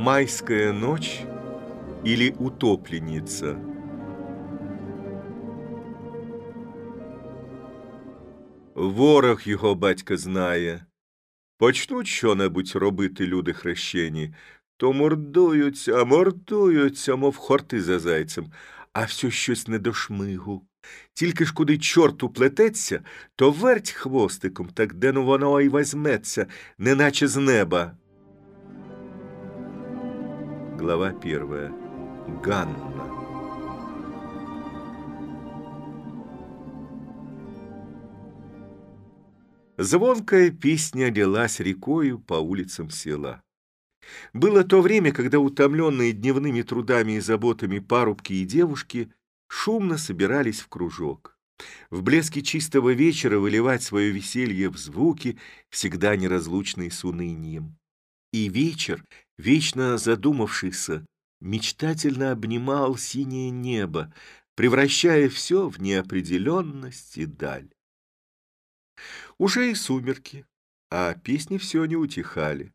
Майская ночь или утопленница? Ворог його батька знає. Почнуть що-небудь робити люди хрещені, то мордуються, мордуються, мов хорти за зайцем, а все щось не до шмигу. Тільки ж куди чорт уплететься, то верть хвостиком, так де ну воно й возьметься, неначе з неба. Глава первая. Ганна. Звонкая песня лилась рекою по улицам села. Было то время, когда утомленные дневными трудами и заботами парубки и девушки шумно собирались в кружок. В блеске чистого вечера выливать свое веселье в звуки, всегда неразлучные с унынием. И вечер, вечно задумавшийся, мечтательно обнимал синее небо, превращая все в неопределенность и даль. Уже и сумерки, а песни все не утихали.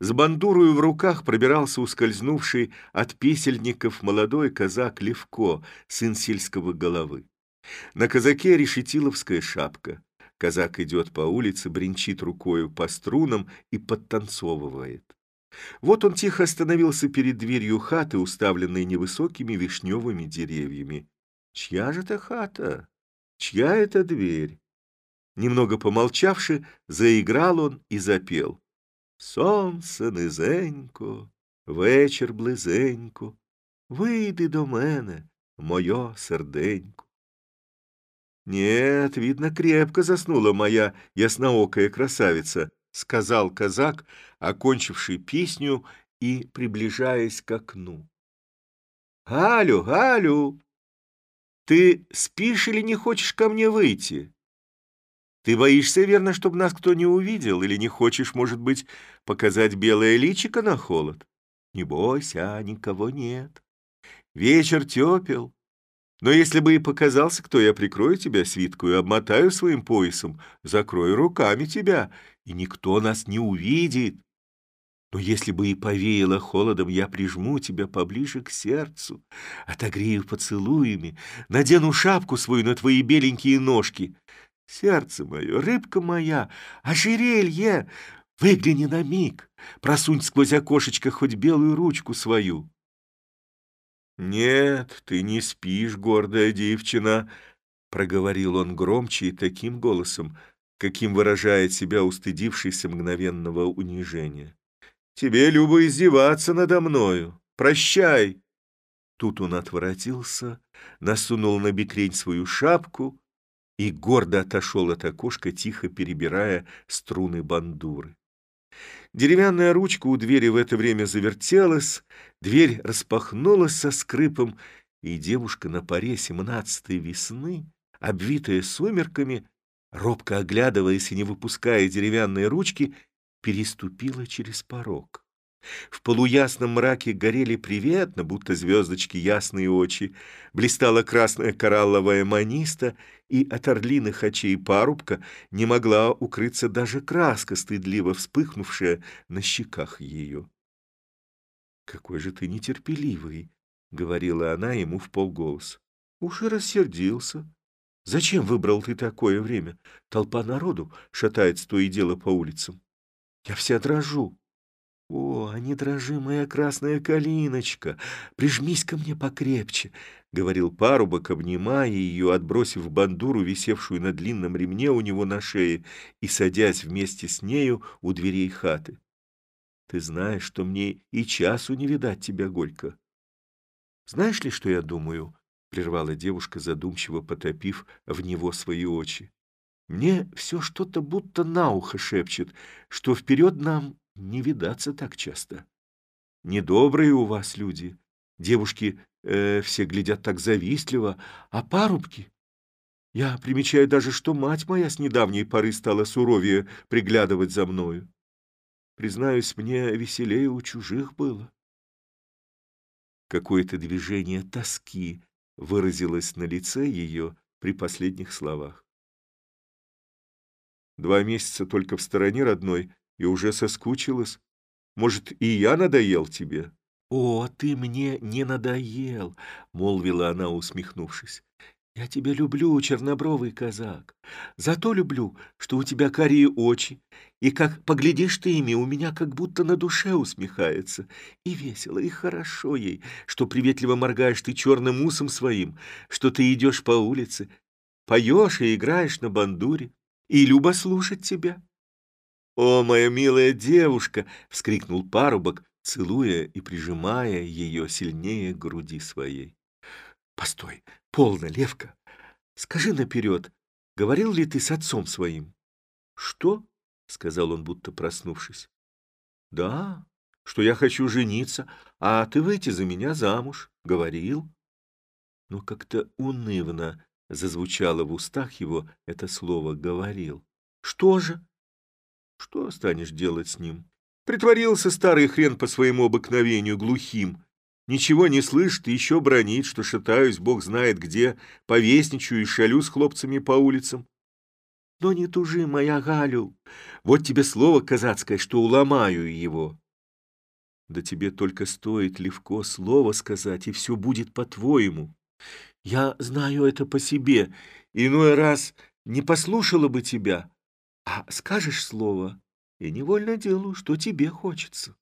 С бандурою в руках пробирался ускользнувший от песельников молодой казак Левко, сын сельского головы. На казаке решетиловская шапка. Казак идет по улице, бренчит рукою по струнам и подтанцовывает. Вот он тихо остановился перед дверью хаты, уставленной невысокими вишневыми деревьями. Чья же это хата? Чья это дверь? Немного помолчавши, заиграл он и запел. Сонце низенько, вечір близенько, вийди до мене, моє серденько. Нет, видно, крепко заснула моя ясноокая красавица, сказал казак, окончивший песню и приближаясь к окну. Галю, Галю, ты спишь или не хочешь ко мне выйти? Ты боишься, верно, чтобы нас кто не увидел, или не хочешь, может быть, показать белое личико на холод? Не бойся, никого нет. Вечер тепел. Но если бы и показался кто, я прикрою тебя свиткою, обмотаю своим поясом, закрою руками тебя, и никто нас не увидит. Но если бы и повеяло холодом, я прижму тебя поближе к сердцу, отогрею поцелуями, надену шапку свою на твои беленькие ножки — Сердце мое, рыбка моя, ожерелье, выгляни на миг, просунь сквозь окошечко хоть белую ручку свою. Нет, ты не спишь, гордая девчина, проговорил он громче и таким голосом, каким выражает себя устыдившийся мгновенного унижения. Тебе, Люба, издеваться надо мною. Прощай. Тут он отворотился, насунул на бекрень свою шапку, и гордо отошел от окошка, тихо перебирая струны бандуры. Деревянная ручка у двери в это время завертелась, дверь распахнулась со скрипом, и девушка на паре семнадцатой весны, обвитая сумерками, робко оглядываясь и не выпуская деревянные ручки, переступила через порог. В полуясном мраке горели приветно, будто звездочки ясные очи, блистала красная коралловая маниста, и от орлиных очей парубка не могла укрыться даже краска, стыдливо вспыхнувшая на щеках ее. «Какой же ты нетерпеливый!» — говорила она ему в полголоса. «Уж и рассердился. Зачем выбрал ты такое время? Толпа народу шатается то и дело по улицам. Я вся дрожу». «О, не дрожи, моя красная калиночка, прижмись ко мне покрепче», — говорил парубок, обнимая ее, отбросив бандуру, висевшую на длинном ремне у него на шее, и садясь вместе с нею у дверей хаты. «Ты знаешь, что мне и часу не видать тебя, Голька». «Знаешь ли, что я думаю?» — прервала девушка, задумчиво потопив в него свои очи. «Мне все что-то будто на ухо шепчет, что вперед нам не видаться так часто. Недобрые у вас люди. Девушки э, все глядят так завистливо, а парубки... Я примечаю даже, что мать моя с недавней поры стала суровее приглядывать за мною. Признаюсь, мне веселее у чужих было. Какое-то движение тоски выразилось на лице ее при последних словах. Два месяца только в стороне родной, и уже соскучилась. Может, и я надоел тебе?» «О, ты мне не надоел!» — молвила она, усмехнувшись. «Я тебя люблю, чернобровый казак. Зато люблю, что у тебя карие очи, и как поглядишь ты ими, у меня как будто на душе усмехается. И весело, и хорошо ей, что приветливо моргаешь ты черным усом своим, что ты идешь по улице, поешь и играешь на бандуре, и любо слушать тебя». «О, моя милая девушка!» — вскрикнул парубок, целуя и прижимая ее сильнее к груди своей. «Постой, полно, Левка. Скажи наперед, говорил ли ты с отцом своим?» «Что?» — сказал он, будто проснувшись. «Да, что я хочу жениться, а ты выйти за меня замуж. Говорил». Но как-то унывно зазвучало в устах его это слово «говорил». «Что же?» «Что станешь делать с ним?» Притворился старый хрен по своему обыкновению глухим. Ничего не слышит и еще бронит, что шатаюсь, бог знает где, повесничаю и шалю с хлопцами по улицам. Но не тужи, моя Галю, вот тебе слово казацкое, что уломаю его. Да тебе только стоит легко слово сказать, и все будет по-твоему. Я знаю это по себе, иной раз не послушала бы тебя, а скажешь слово, и невольно делаю, что тебе хочется.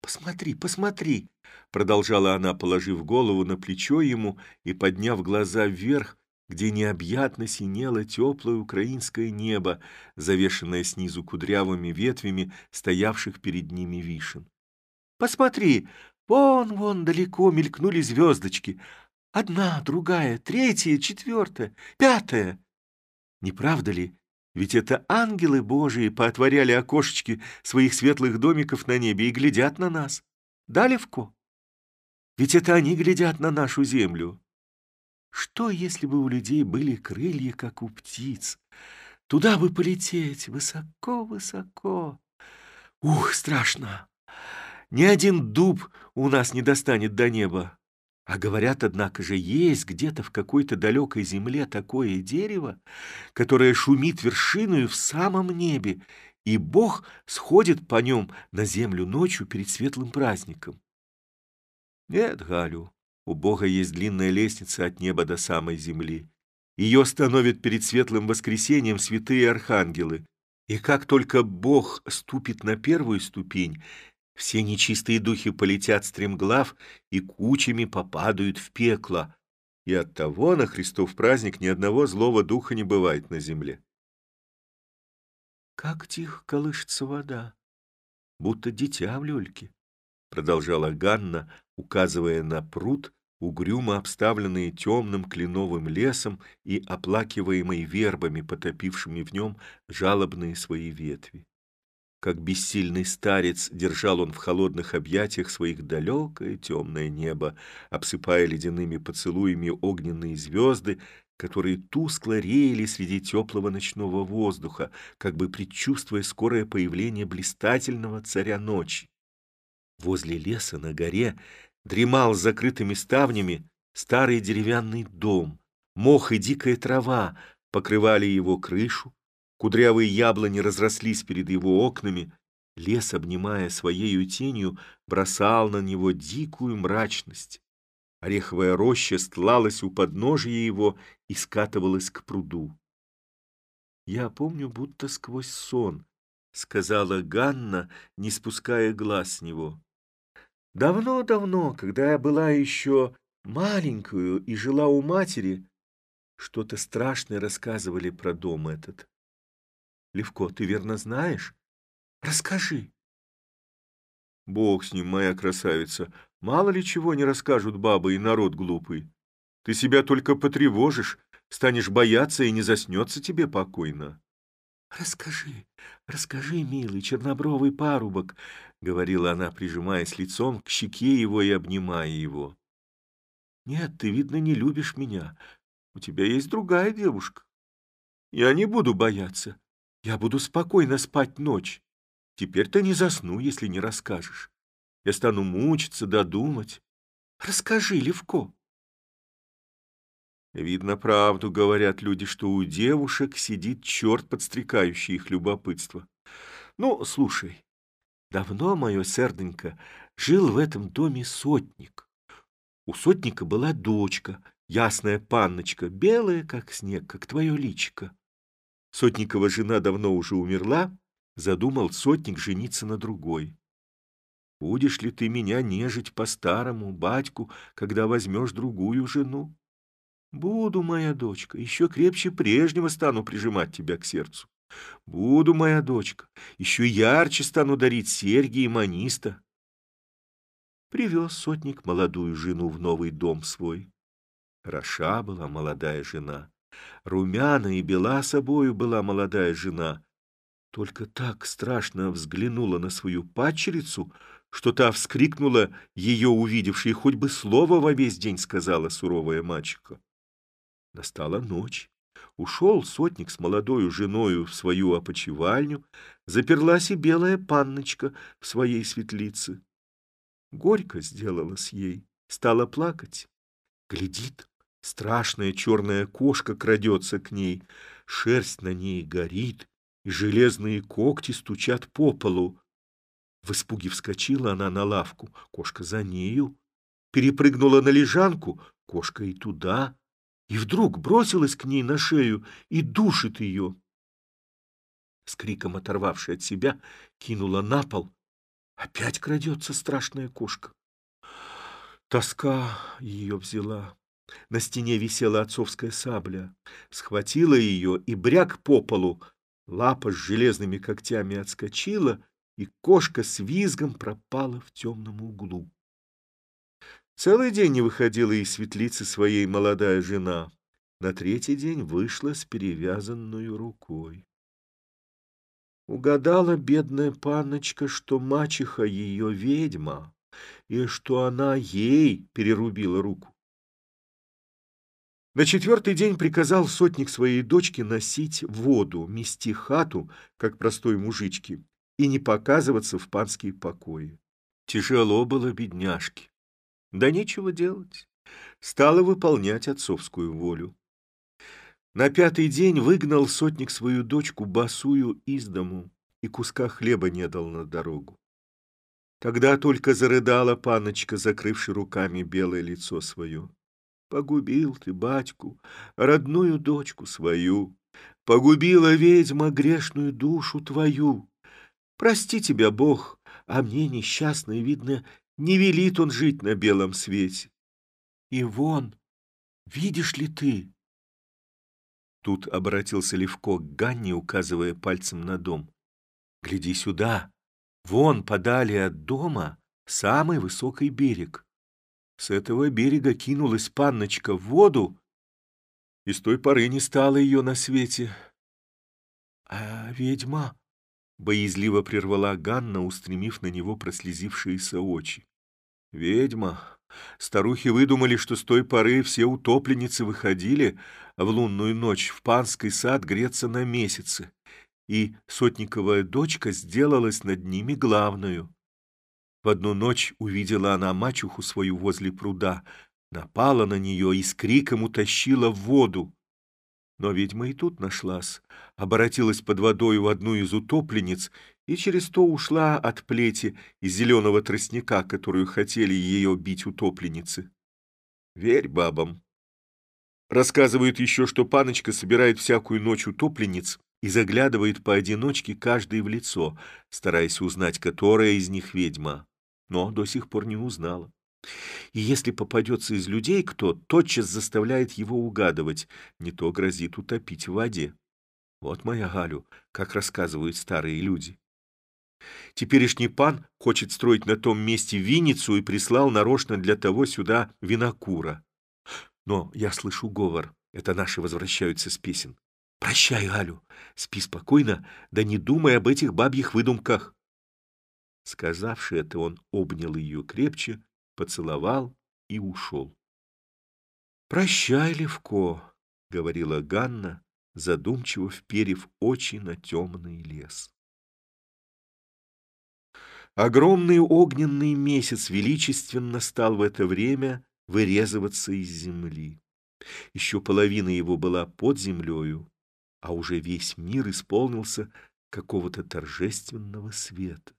«Посмотри, посмотри!» — продолжала она, положив голову на плечо ему и подняв глаза вверх, где необъятно синело теплое украинское небо, завешенное снизу кудрявыми ветвями стоявших перед ними вишен. «Посмотри! Вон, вон далеко мелькнули звездочки. Одна, другая, третья, четвертая, пятая. Не правда ли, ведь это ангелы Божии поотворяли окошечки своих светлых домиков на небе и глядят на нас. Да, Левко? Ведь это они глядят на нашу землю. Что, если бы у людей были крылья, как у птиц? Туда бы полететь, высоко-высоко. Ух, страшно! Ни один дуб у нас не достанет до неба. А говорят, однако же, есть где-то в какой-то далекой земле такое дерево, которое шумит вершиною в самом небе, и Бог сходит по нем на землю ночью перед светлым праздником. Нет, Галю, у Бога есть длинная лестница от неба до самой земли. Ее становят перед светлым воскресением святые архангелы. И как только Бог ступит на первую ступень, все нечистые духи полетят стремглав и кучами попадают в пекло, и оттого на Христов праздник ни одного злого духа не бывает на земле. «Как тихо колышется вода, будто дитя в люльке», — продолжала Ганна, указывая на пруд, угрюмо обставленный темным кленовым лесом и оплакиваемый вербами, потопившими в нем жалобные свои ветви. Как бессильный старец держал он в холодных объятиях своих далекое темное небо, обсыпая ледяными поцелуями огненные звезды, которые тускло реяли среди теплого ночного воздуха, как бы предчувствуя скорое появление блистательного царя ночи. Возле леса на горе дремал с закрытыми ставнями старый деревянный дом, мох и дикая трава покрывали его крышу, Кудрявые яблони разрослись перед его окнами, лес, обнимая своею тенью, бросал на него дикую мрачность. Ореховая роща стлалась у подножия его и скатывалась к пруду. «Я помню, будто сквозь сон», — сказала Ганна, не спуская глаз с него. «Давно-давно, когда я была еще маленькую и жила у матери, что-то страшное рассказывали про дом этот. Левко, ты верно знаешь? Расскажи. Бог с ним, моя красавица. Мало ли чего не расскажут бабы и народ глупый. Ты себя только потревожишь, станешь бояться и не заснется тебе покойно. «Расскажи, расскажи, милый чернобровый парубок», — говорила она, прижимаясь лицом к щеке его и обнимая его. «Нет, ты, видно, не любишь меня. У тебя есть другая девушка. Я не буду бояться. Я буду спокойно спать ночь. Теперь-то не засну, если не расскажешь. Я стану мучиться, додумать. Расскажи, Левко. Видно, правду говорят люди, что у девушек сидит черт, подстрекающий их любопытство. Ну, слушай, Давно, мое серденько, жил в этом доме сотник. У сотника была дочка, ясная панночка, белая, как снег, как твое личико. Сотникова жена давно уже умерла, задумал сотник жениться на другой. Будешь ли ты меня нежить по-старому, батьку, когда возьмешь другую жену? Буду, моя дочка, еще крепче прежнего стану прижимать тебя к сердцу. Буду, моя дочка, еще ярче стану дарить серьги и маниста. Привез сотник молодую жену в новый дом свой. Хороша была молодая жена, румяна и бела собою была молодая жена. Только так страшно взглянула на свою падчерицу, что та вскрикнула, ее увидевшей, хоть бы слово во весь день сказала суровая мачеха. Настала ночь. Ушел сотник с молодою женою в свою опочивальню, заперлась и белая панночка в своей светлице. Горько сделалось ей, стала плакать. Глядит, страшная черная кошка крадется к ней, шерсть на ней горит, и железные когти стучат по полу. В испуге вскочила она на лавку, кошка за нею. Перепрыгнула на лежанку, кошка и туда и вдруг бросилась к ней на шею и душит ее. С криком оторвавшись от себя, кинула на пол. Опять крадется страшная кошка. Тоска ее взяла. На стене висела отцовская сабля. Схватила ее и бряк по полу. Лапа с железными когтями отскочила, и кошка с визгом пропала в темном углу. Целый день не выходила из светлицы своей молодая жена. На третий день вышла с перевязанной рукой. Угадала бедная панночка, что мачеха ее ведьма, и что она ей перерубила руку. На четвертый день приказал сотник своей дочке носить воду, мести хату, как простой мужички, и не показываться в панские покои. Тяжело было бедняжке. Да нечего делать. Стала выполнять отцовскую волю. На пятый день выгнал сотник свою дочку босую из дому и куска хлеба не дал на дорогу. Тогда только зарыдала паночка, закрывши руками белое лицо свое. Погубил ты, батьку, родную дочку свою, Погубила ведьма грешную душу твою. Прости тебя, Бог, а мне, несчастной, видно, не велит он жить на белом свете. И вон, видишь ли ты? Тут обратился Левко к Ганне, указывая пальцем на дом. Гляди сюда, вон подали от дома самый высокий берег. С этого берега кинулась панночка в воду, и с той поры не стало ее на свете. А ведьма Боязливо прервала Ганна, устремив на него прослезившиеся очи. «Ведьма! Старухи выдумали, что с той поры все утопленницы выходили в лунную ночь в панский сад греться на месяцы, и сотниковая дочка сделалась над ними главную. В одну ночь увидела она мачеху свою возле пруда, напала на нее и с криком утащила в воду. Но ведьма и тут нашлась, оборотилась под водой в одну из утопленниц и через то ушла от плети из зеленого тростника, которую хотели ее бить утопленницы. Верь бабам. Рассказывают еще, что паночка собирает всякую ночь утопленниц и заглядывает поодиночке каждой в лицо, стараясь узнать, которая из них ведьма, но до сих пор не узнала. И если попадется из людей кто, тотчас заставляет его угадывать, не то грозит утопить в воде. Вот моя Галю, как рассказывают старые люди. Теперешний пан хочет строить на том месте винницу и прислал нарочно для того сюда винокура. Но я слышу говор, это наши возвращаются с песен. Прощай, Галю, спи спокойно, да не думай об этих бабьих выдумках. Сказавши это, он обнял ее крепче, поцеловал и ушел. «Прощай, Левко», — говорила Ганна, задумчиво вперев очи на темный лес. Огромный огненный месяц величественно стал в это время вырезываться из земли. Еще половина его была под землею, а уже весь мир исполнился какого-то торжественного света.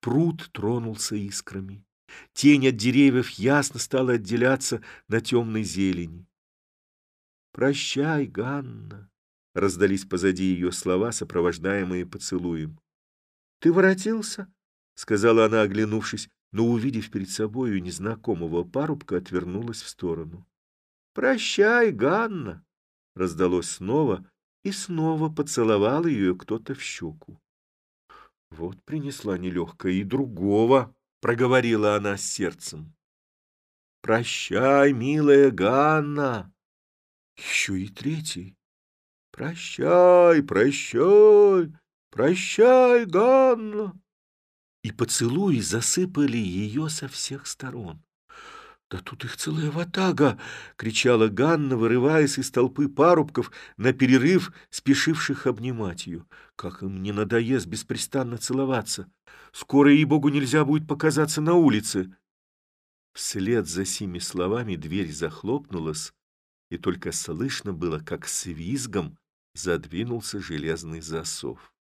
Пруд тронулся искрами. Тень от деревьев ясно стала отделяться на темной зелени. «Прощай, Ганна!» — раздались позади ее слова, сопровождаемые поцелуем. «Ты воротился?» — сказала она, оглянувшись, но, увидев перед собою незнакомого парубка, отвернулась в сторону. «Прощай, Ганна!» — раздалось снова, и снова поцеловал ее кто-то в щеку. «Вот принесла нелегкая и другого!» — проговорила она с сердцем. «Прощай, милая Ганна!» Еще и третий. «Прощай, прощай, прощай, Ганна!» И поцелуи засыпали ее со всех сторон. «Да тут их целая ватага!» — кричала Ганна, вырываясь из толпы парубков на перерыв, спешивших обнимать ее. «Как им не надоест беспрестанно целоваться! Скоро, ей-богу, нельзя будет показаться на улице!» Вслед за сими словами дверь захлопнулась, и только слышно было, как с визгом задвинулся железный засов.